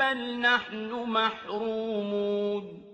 بَلْ نَحْنُ مَحْرُومُونَ